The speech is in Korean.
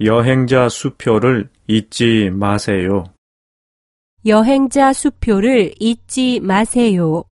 여행자 수표를 잊지 마세요. 여행자 수표를 잊지 마세요.